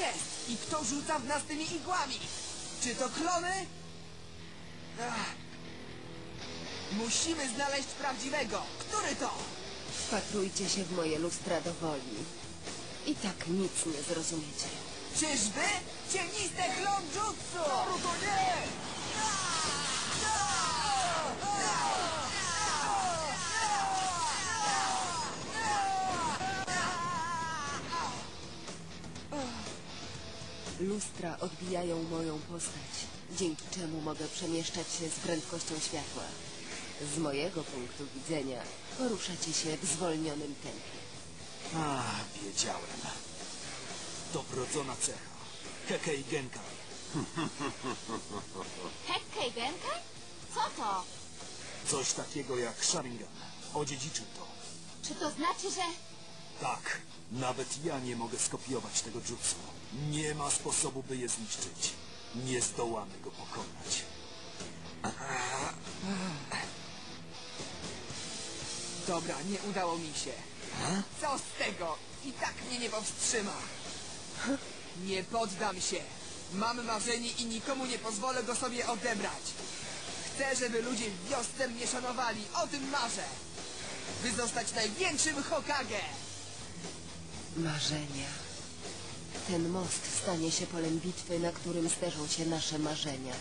jest? I kto rzuca w nas tymi igłami? Czy to klony? Ach. Musimy znaleźć prawdziwego. Który to? Wpatrujcie się w moje lustra do woli. I tak nic nie zrozumiecie. Czyżby? Cieniste klon jutsu! Naruto nie! Lustra odbijają moją postać, dzięki czemu mogę przemieszczać się z prędkością światła. Z mojego punktu widzenia poruszacie się w zwolnionym tempie. A, wiedziałem. To wrodzona cecha. Kekei Genkai. Hekkei Genkai? Co to? Coś takiego jak Sharingan. Odziedziczył to. Czy to znaczy, że... Tak, nawet ja nie mogę skopiować tego jutsu. Nie ma sposobu, by je zniszczyć. Nie zdołamy go pokonać. Dobra, nie udało mi się. Co z tego? I tak mnie nie powstrzyma. Nie poddam się. Mam marzenie i nikomu nie pozwolę go sobie odebrać. Chcę, żeby ludzie w wiosce mnie szanowali. O tym marzę. By zostać największym Hokage. Marzenia. Ten most stanie się polem bitwy, na którym zderzą się nasze marzenia.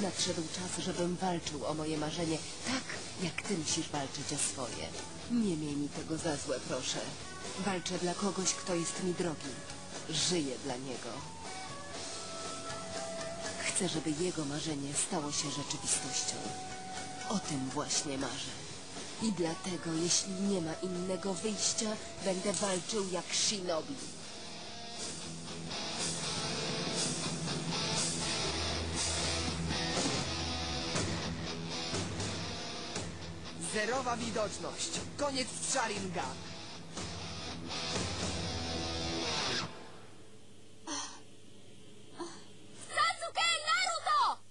Nadszedł czas, żebym walczył o moje marzenie tak, jak ty musisz walczyć o swoje. Nie miej mi tego za złe, proszę. Walczę dla kogoś, kto jest mi drogi. Żyję dla niego. Chcę, żeby jego marzenie stało się rzeczywistością. O tym właśnie marzę. I dlatego, jeśli nie ma innego wyjścia, będę walczył jak shinobi. Zerowa widoczność. Koniec Sharingan. Sasuke Naruto!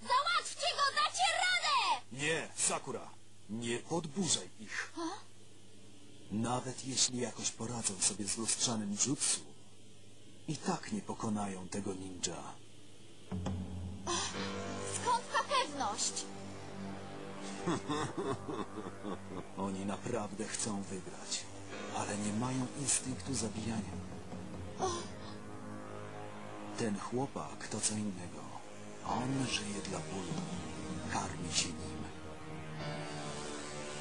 Załatwcie go, dacie radę! Nie, Sakura. Nie podburzaj ich. Nawet jeśli jakoś poradzą sobie z lustrzanym jutsu, i tak nie pokonają tego ninja. Skąd ta pewność? Oni naprawdę chcą wygrać, ale nie mają instynktu zabijania. Ten chłopak to co innego. On żyje dla bólu. Karmi się nim.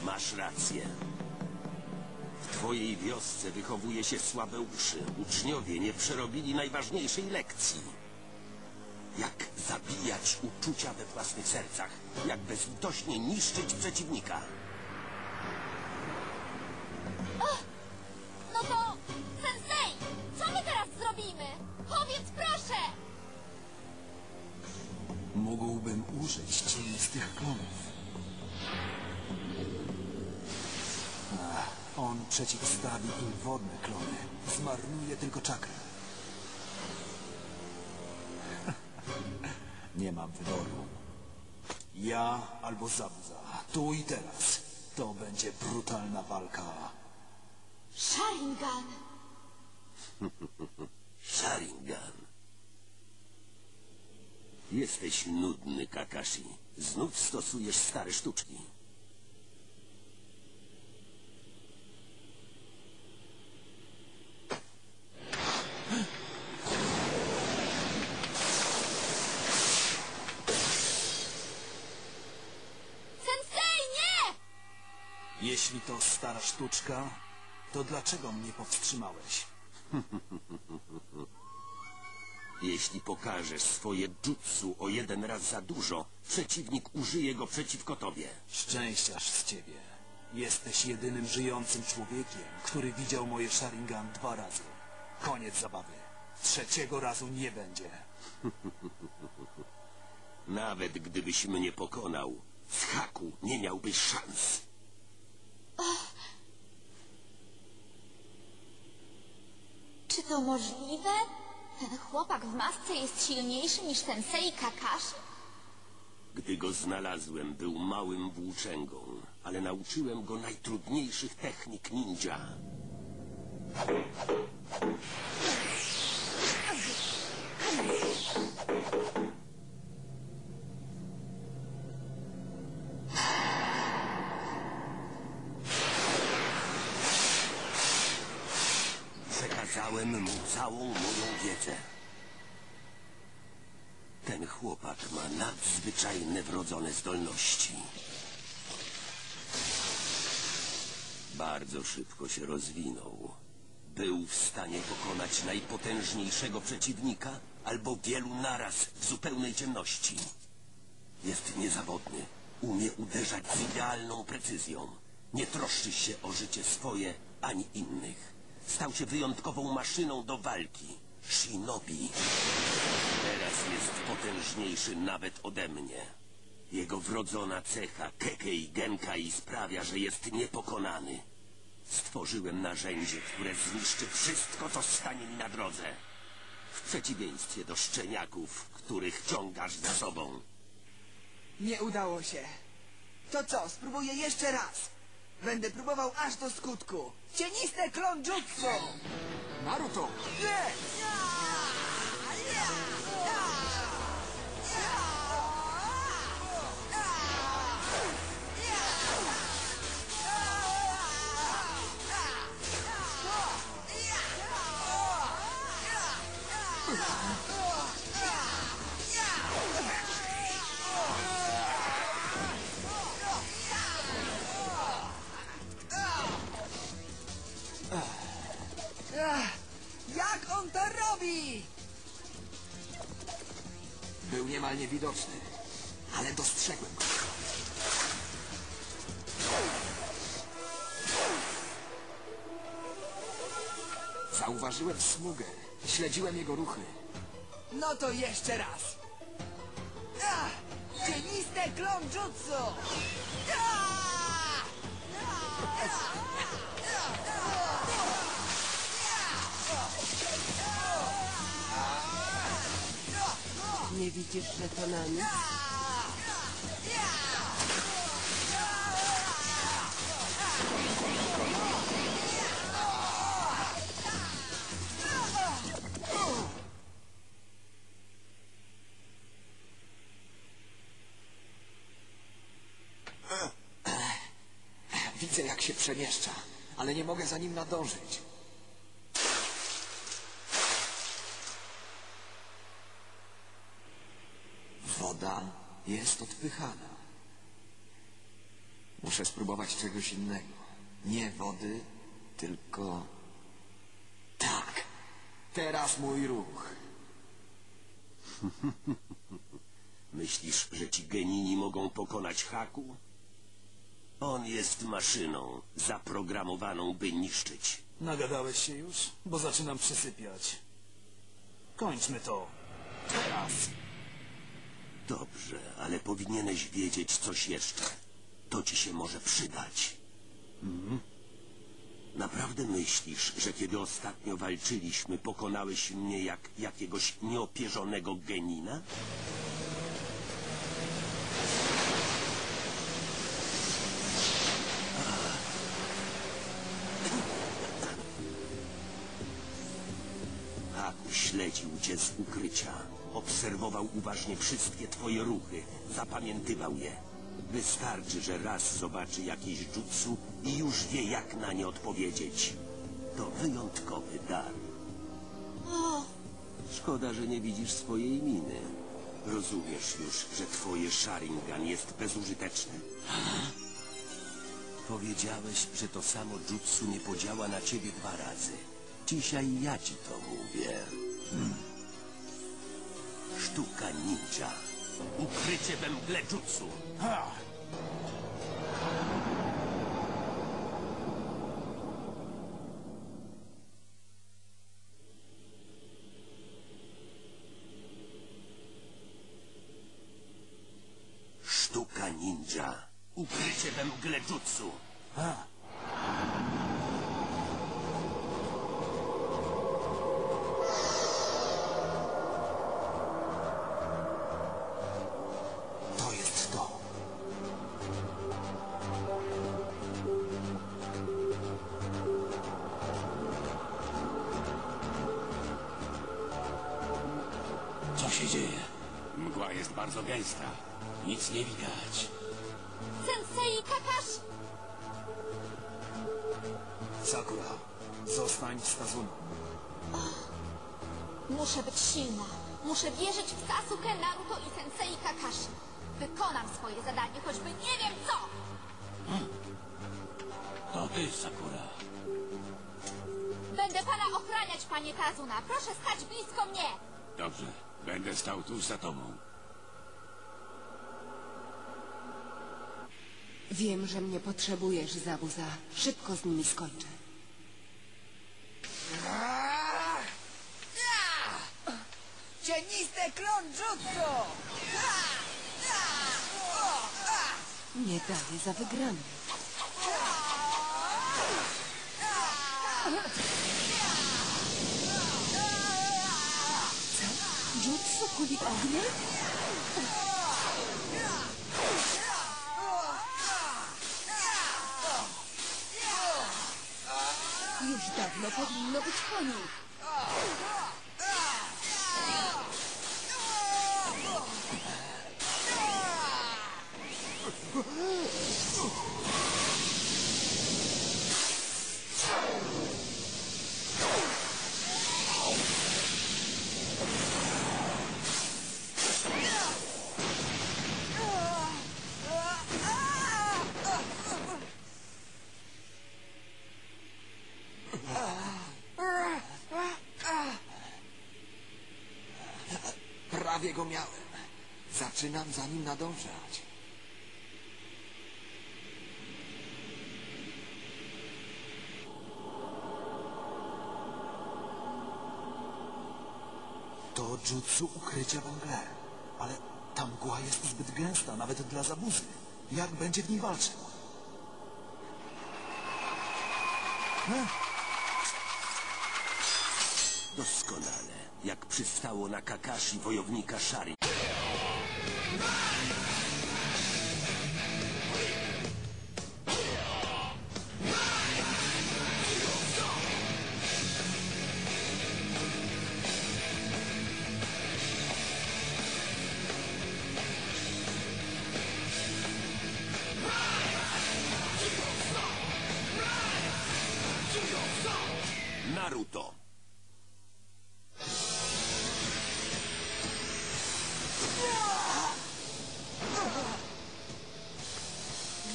Masz rację. W twojej wiosce wychowuje się słabe uszy. Uczniowie nie przerobili najważniejszej lekcji. Jak zabijać uczucia we własnych sercach. Jak bezlitośnie niszczyć przeciwnika. No to... Sensei! Co my teraz zrobimy? Powiedz proszę! Mógłbym użyć cienistych klonów. Ach, on przeciwstawi im wodne klony. Zmarnuje tylko czakrę. Nie mam wyboru. Ja albo Zabuza. Tu i teraz. To będzie brutalna walka. Sharingan! Sharingan. Jesteś nudny, Kakashi. Znów stosujesz stare sztuczki. Sensei, nie! Jeśli to stara sztuczka, to dlaczego mnie powstrzymałeś? Jeśli pokażesz swoje jutsu o jeden raz za dużo, przeciwnik użyje go przeciwko tobie. Szczęściarz z ciebie. Jesteś jedynym żyjącym człowiekiem, który widział moje Sharingan dwa razy. Koniec zabawy. Trzeciego razu nie będzie. Nawet gdybyś mnie pokonał, z haku nie miałbyś szans. Czy to możliwe? Ten chłopak w masce jest silniejszy niż Sensei Kakashi? Gdy go znalazłem, był małym włóczęgą, ale nauczyłem go najtrudniejszych technik ninja. Całą moją wiedzę. Ten chłopak ma nadzwyczajne wrodzone zdolności. Bardzo szybko się rozwinął. Był w stanie pokonać najpotężniejszego przeciwnika albo wielu naraz w zupełnej ciemności. Jest niezawodny. Umie uderzać z idealną precyzją. Nie troszczy się o życie swoje ani innych. Stał się wyjątkową maszyną do walki. Shinobi. Teraz jest potężniejszy nawet ode mnie. Jego wrodzona cecha Kekei Genkai sprawia, że jest niepokonany. Stworzyłem narzędzie, które zniszczy wszystko, co stanie mi na drodze. W przeciwieństwie do szczeniaków, których ciągasz za sobą. Nie udało się. To co, spróbuję jeszcze raz. Będę próbował aż do skutku. Cieniste klon jutsu! Naruto! Nie! Niewidoczny, ale dostrzegłem go. Zauważyłem smugę. Śledziłem jego ruchy. No to jeszcze raz. Ach, Cieniste klon jutsu! Ah! Nie widzisz, że to? Widzę, jak się przemieszcza, ale nie mogę za nim nadążyć. Jest odpychana. Muszę spróbować czegoś innego. Nie wody, tylko... Tak! Teraz mój ruch. Myślisz, że ci genini mogą pokonać Haku? On jest maszyną, zaprogramowaną, by niszczyć. Nagadałeś się już? Bo zaczynam przysypiać. Kończmy to. Teraz. Dobrze, ale powinieneś wiedzieć coś jeszcze. To ci się może przydać. Mhm. Naprawdę myślisz, że kiedy ostatnio walczyliśmy, pokonałeś mnie jak jakiegoś nieopierzonego genina? Śledził cię z ukrycia. Obserwował uważnie wszystkie twoje ruchy. Zapamiętywał je. Wystarczy, że raz zobaczy jakieś jutsu i już wie, jak na nie odpowiedzieć. To wyjątkowy dar. Szkoda, że nie widzisz swojej miny. Rozumiesz już, że twoje Sharingan jest bezużyteczne? Powiedziałeś, że to samo jutsu nie podziała na ciebie dwa razy. Dzisiaj ja ci to mówię. Sztuka ninja. Ukrycie we mgle jutsu. Ha! Sztuka ninja. Ukrycie we mgle jutsu. Ha! Dzieje? Mgła jest bardzo gęsta. Nic nie widać. Sensei Kakashi! Sakura, zostań z Kazuną. Muszę być silna. Muszę wierzyć w Sasuke, Naruto i Sensei Kakashi. Wykonam swoje zadanie, choćby nie wiem co! To ty, Sakura. Będę pana ochraniać, panie Kazuna. Proszę stać blisko mnie. Dobrze, będę stał tuż za tobą. Wiem, że mnie potrzebujesz, Zabuza. Szybko z nimi skończę. Cieniste klon jutsu! Nie daję za wygraną. Co? Jutsu kuli ognia? Już dawno powinno być po nich. Prawie go miałem. Zaczynam za nim nadążać. To jutsu ukrycia we mgle. Ale ta mgła jest zbyt gęsta, nawet dla zabuzy. Jak będzie w niej walczył? Doskonale, jak przystało na Kakashi wojownika Shari.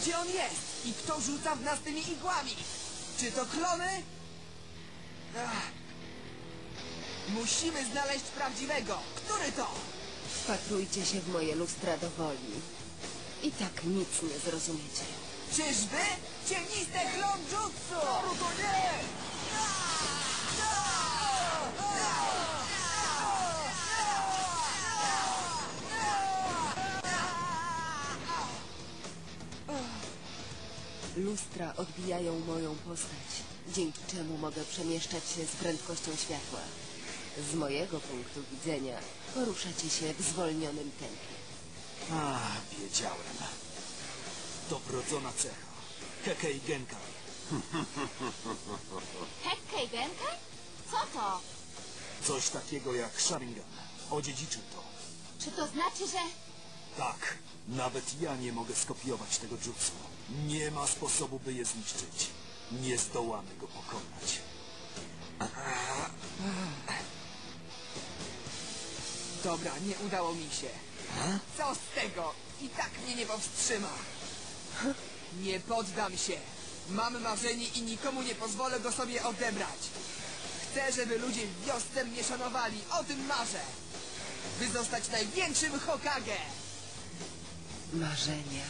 Gdzie on jest? I kto rzuca w nas tymi igłami? Czy to klony? Ach. Musimy znaleźć prawdziwego. Który to? Wpatrujcie się w moje lustra do woli. I tak nic nie zrozumiecie. Czyżby? Cieniste klon jutsu! Naruto nie! Lustra odbijają moją postać, dzięki czemu mogę przemieszczać się z prędkością światła. Z mojego punktu widzenia poruszacie się w zwolnionym tempie. A, wiedziałem. To wrodzona cecha. Kekei Genkai. Hekkei Genkai? Co to? Coś takiego jak Sharingan. Odziedziczył to. Czy to znaczy, że... Tak, nawet ja nie mogę skopiować tego jutsu. Nie ma sposobu, by je zniszczyć. Nie zdołamy go pokonać. Dobra, nie udało mi się. Co z tego? I tak mnie nie powstrzyma. Nie poddam się. Mam marzenie i nikomu nie pozwolę go sobie odebrać. Chcę, żeby ludzie w wiosce mnie szanowali. O tym marzę. By zostać największym Hokage. Marzenia.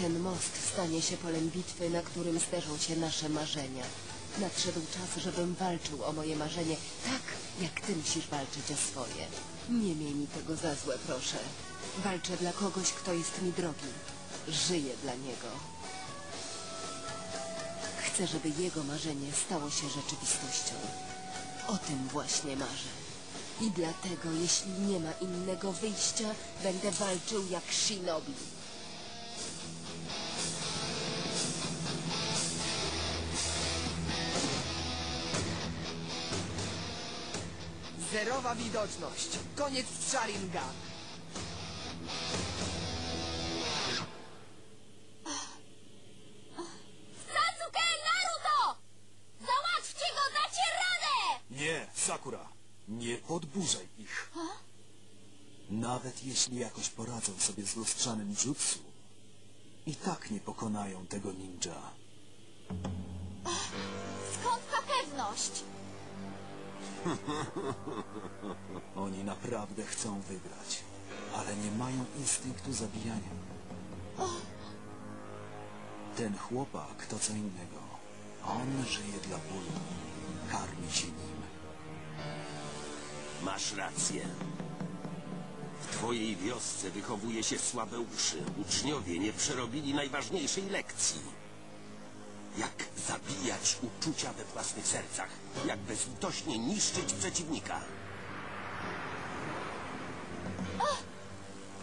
Ten most stanie się polem bitwy, na którym zderzą się nasze marzenia. Nadszedł czas, żebym walczył o moje marzenie tak, jak ty musisz walczyć o swoje. Nie miej mi tego za złe, proszę. Walczę dla kogoś, kto jest mi drogi. Żyję dla niego. Chcę, żeby jego marzenie stało się rzeczywistością. O tym właśnie marzę. I dlatego, jeśli nie ma innego wyjścia, będę walczył jak shinobi. Zerowa widoczność. Koniec Sharingan. Sasuke, Naruto! Załatwcie go, dacie radę! Nie, Sakura, nie podburzaj ich. Nawet jeśli jakoś poradzą sobie z lustrzanym jutsu, i tak nie pokonają tego ninja. Skąd ta pewność? Oni naprawdę chcą wygrać, ale nie mają instynktu zabijania. Ten chłopak to co innego. On żyje dla bólu, karmi się nim. Masz rację. W twojej wiosce wychowuje się słabe uszy. Uczniowie nie przerobili najważniejszej lekcji. Jak zabijać uczucia we własnych sercach. Jak bezlitośnie niszczyć przeciwnika.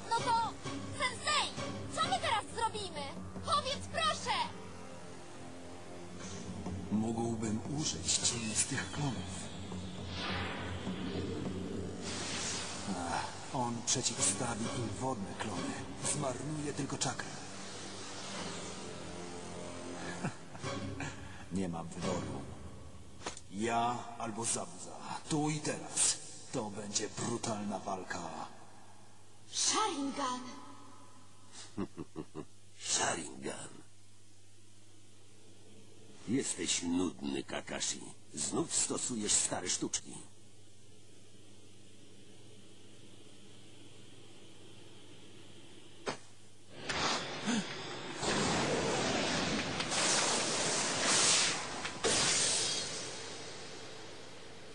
No to, sensei, co my teraz zrobimy? Powiedz proszę! Mógłbym użyć cienistych klonów. Ach, on przeciwstawi im wodne klony. Zmarnuje tylko czakrę. Nie mam wyboru. Ja albo Zabuza. Tu i teraz. To będzie brutalna walka. Sharingan! Sharingan. Jesteś nudny, Kakashi. Znów stosujesz stare sztuczki.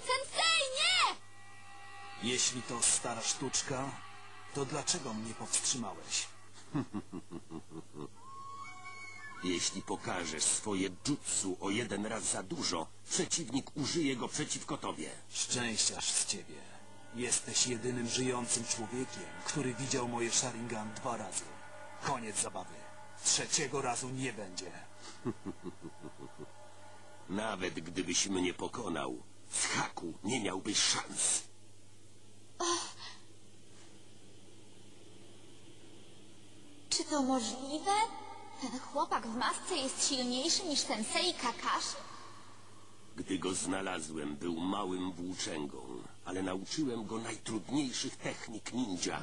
Sensei, nie! Jeśli to stara sztuczka, to dlaczego mnie powstrzymałeś? Jeśli pokażesz swoje jutsu o jeden raz za dużo, przeciwnik użyje go przeciwko tobie. Szczęściarz z ciebie. Jesteś jedynym żyjącym człowiekiem, który widział moje Sharingan dwa razy. Koniec zabawy. Trzeciego razu nie będzie. Nawet gdybyś mnie pokonał, z haku nie miałbyś szans. Czy to możliwe? Ten chłopak w masce jest silniejszy niż sensei Kakashi? Gdy go znalazłem, był małym włóczęgą, ale nauczyłem go najtrudniejszych technik ninja.